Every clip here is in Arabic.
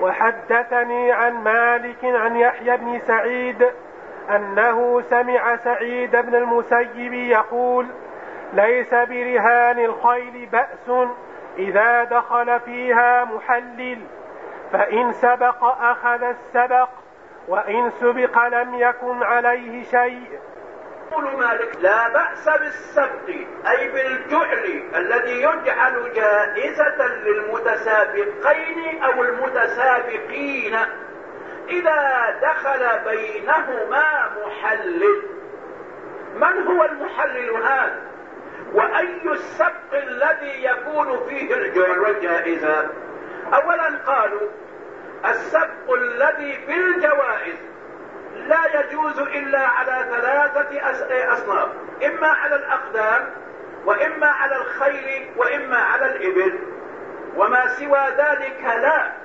وحدثني عن مالك عن يحيى بن سعيد أنه سمع سعيد بن المسيب يقول ليس برهان الخيل بأس إذا دخل فيها محلل فإن سبق أخذ السبق وإن سبق لم يكن عليه شيء. يقول مالك لا بأس بالسبق أي بالجعل الذي يجعل جائزة للمتسابقين أو المتسابقين إذا دخل بينهما محلل. من هو المحلل هذا وأي السبق الذي يكون فيه والجائزة. أولا قالوا السبق الذي في الجوائز لا يجوز إلا على ثلاثة أصناف إما على الأقدام وإما على الخيل وإما على الإبل وما سوى ذلك لا.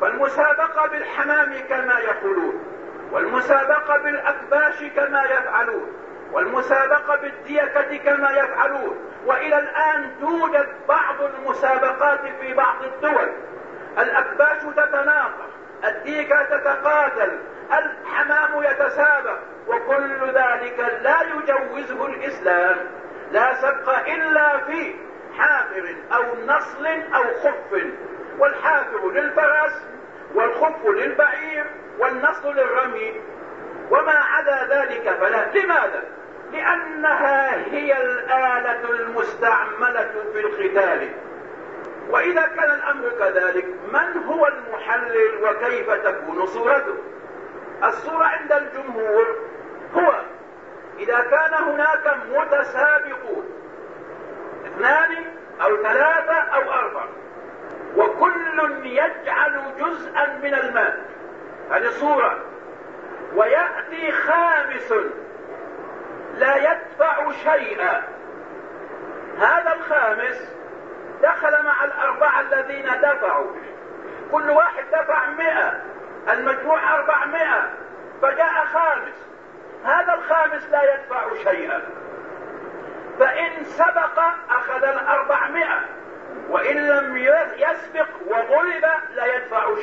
فالمسابقة بالحمام كما يقولون والمسابقة بالأكباش كما يفعلون والمسابقة بالديكة كما يفعلون. وإلى الآن توجد بعض المسابقات في بعض الدول. الأكباش تتناقش الديكة تتقاتل الحمام يتسابق وكل ذلك لا يجوزه الإسلام. لا سبق إلا في حافر أو نصل أو خف. والحافر للفرس والخف للبعير والنصل للرمي وما عدا ذلك فلا. لماذا؟ لأنها هي الآلة المستعملة في القتال. وإذا كان الأمر كذلك من هو المحلل وكيف تكون صورته؟ الصورة عند الجمهور هو إذا كان هناك متسابقون اثنان أو ثلاثة أو أربعة وكل جزءا من المال. هذه صورة. ويأتي خامس. لا يدفع شيئا. هذا الخامس دخل مع الأربعة الذين دفعوا. كل واحد دفع مئة المجموع أربعمائة فجاء خامس. هذا الخامس لا يدفع شيئا. فإن سبق أخذ الأربعمائة وإن لم يسبق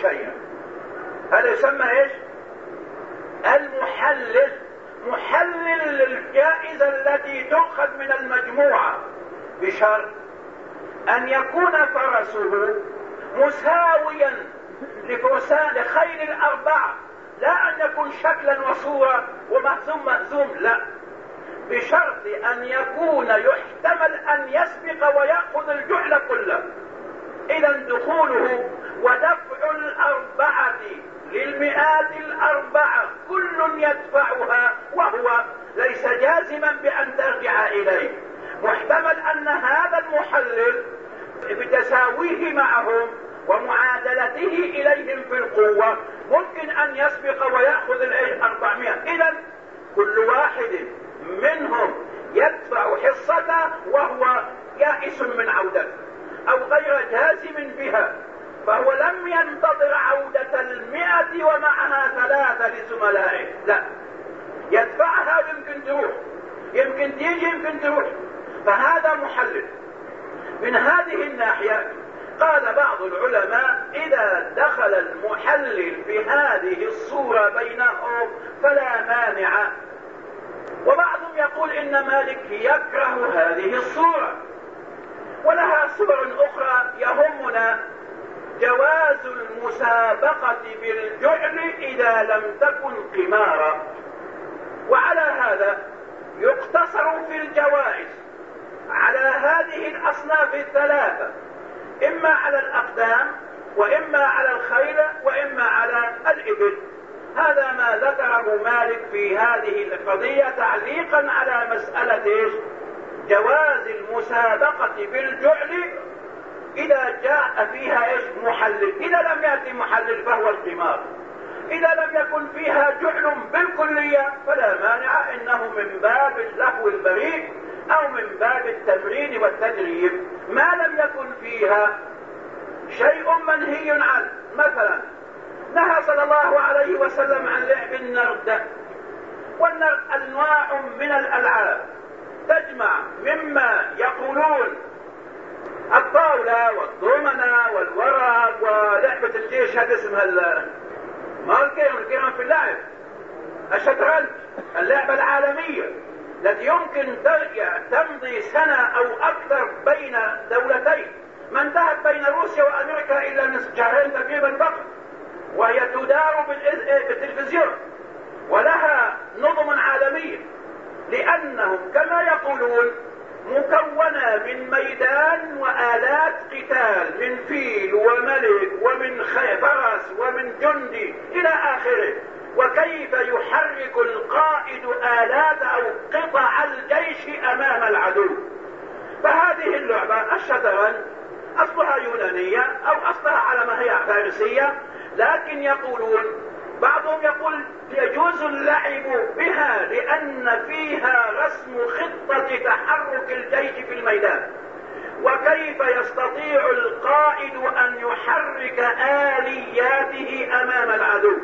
شيئا. هذا يسمى إيش؟ المحلل محلل للجائزة التي تؤخذ من المجموعة بشرط أن يكون فرسه مساويا لفرسان لخير الأربعة لا أن يكون شكلا وصورة ومهزوم مهزوم لا. بشرط أن يكون يحتمل أن يسبق ويأخذ الجعل كله. إذا دخوله ودفع الأربعة للمئات الأربعة كل يدفعها وهو ليس جازما بأن ترجع إليه. محتمل أن هذا المحلل بتساويه معهم ومعادلته إليهم في القوة ممكن أن يسبق ويأخذ الأربعمائة 400 إذا كل واحد منهم يدفع حصته وهو يائس من عودته. أو غير جازم بها فهو لم ينتظر عودة المئة ومعها ثلاثة لزملائه. لا. يدفعها يمكن تروح يمكن تيجي يمكن تروح فهذا محلل. من هذه الناحية قال بعض العلماء إذا دخل المحلل في هذه الصورة بينهم فلا مانع. وبعضهم يقول إن مالك يكره هذه الصورة. ولها صور أخرى يهمنا جواز المسابقة بالجعل إذا لم تكن قمارا وعلى هذا يقتصر في الجوائز على هذه الأصناف الثلاثة إما على الأقدام وإما على الخيل وإما على الإبل هذا ما ذكره مالك في هذه القضية تعليقا على مسألة إيش؟ جواز المسابقة بالجعل إذا جاء فيها إيش؟ محلل. إذا لم يأتي محلل فهو القمار إذا لم يكن فيها جعل بالكلية فلا مانع إنه من باب اللهو البريء أو من باب التمرين والتدريب. ما لم يكن فيها شيء منهي عنه. مثلا نهى صلى الله عليه وسلم عن لعب النرد والنرد أنواع من الألعاب. تجمع مما يقولون. الطاولة والضمنة والورق ولعبة الجيش هذا اسمها ما الكيرم في اللعب. الشطرنج اللعبة العالمية التي يمكن تمضي سنة أو أكثر بين دولتين. ما انتهت بين روسيا وأمريكا إلا من شهرين تقريبا فقط وهي تدار بالتلفزيون. لأنهم كما يقولون مكونة من ميدان وآلات قتال من فيل وملك ومن فرس ومن جندي إلى آخره. وكيف يحرك القائد آلات أو قطع الجيش أمام العدو؟ فهذه اللعبة الشطرنج أصلها يونانية أو أصلها على ما هي فارسية لكن يقولون بعضهم يقول يجوز اللعب بها لأن فيها رسم خطة تحرك الجيش في الميدان. وكيف يستطيع القائد أن يحرك آلياته أمام العدو؟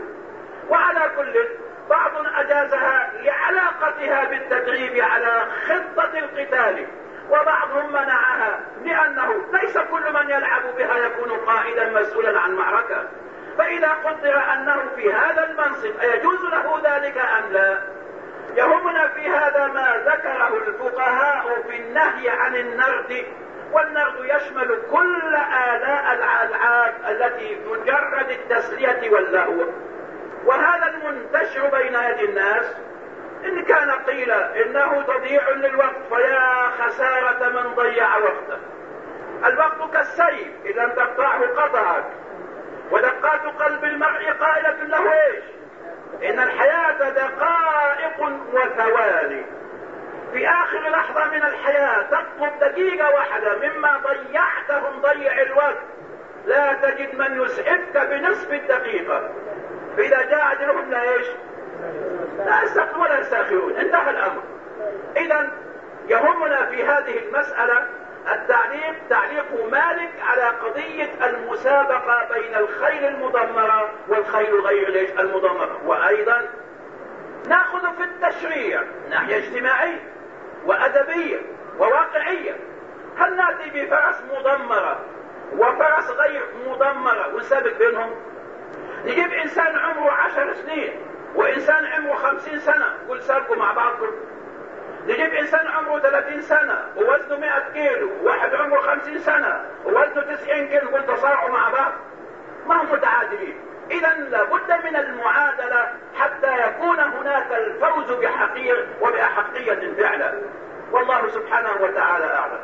وعلى كل بعض أجازها لعلاقتها بالتدريب على خطة القتال وبعضهم منعها لأنه ليس كل من يلعب بها يكون قائدا مسؤولا عن معركة. فإذا قدر أنه في هذا المنصب أيجوز له ذلك أم لا؟ يهمنا في هذا ما ذكره الفقهاء في النهي عن النرد والنرد يشمل كل آلاء الألعاب التي مجرد التسلية واللهو. وهذا المنتشر بين يد الناس. إن كان قيل إنه تضييع للوقت فيا خسارة من ضيع وقته. الوقت كالسيف إذا لم تقطعه قطعك ودقات قلب المرء قائلة له إيش؟ إن الحياة دقائق وثواني. في آخر لحظة من الحياة تطلب دقيقة واحدة مما ضيعته مضيع الوقت. لا تجد من يسعدك بنصف الدقيقة. فإذا جاء أجلهم لا إيش؟ لا يستقبل ولا يستأخرون. انتهى الأمر. اذا يهمنا في هذه المسألة التعليق تعليق مالك على قضية المسابقة بين الخيل المدمرة والخيل غير المدمرة. وأيضا نأخذ في التشريع ناحية اجتماعية وأدبية وواقعية. هل نأتي بفرس مدمرة وفرس غير مدمرة ونسابق بينهم؟ نجيب إنسان عمره عشر سنين وإنسان عمره خمسين سنة قل سابقوا مع بعضكم. نجيب إنسان عمره 30 سنة ووزنه 100 كيلو واحد عمره 50 سنة ووزنه 90 كيلو قلت تصارعوا مع بعض. ما هم متعادلين. اذا لابد من المعادلة حتى يكون هناك الفوز بحقير وبأحقية فعلا. والله سبحانه وتعالى أعلم.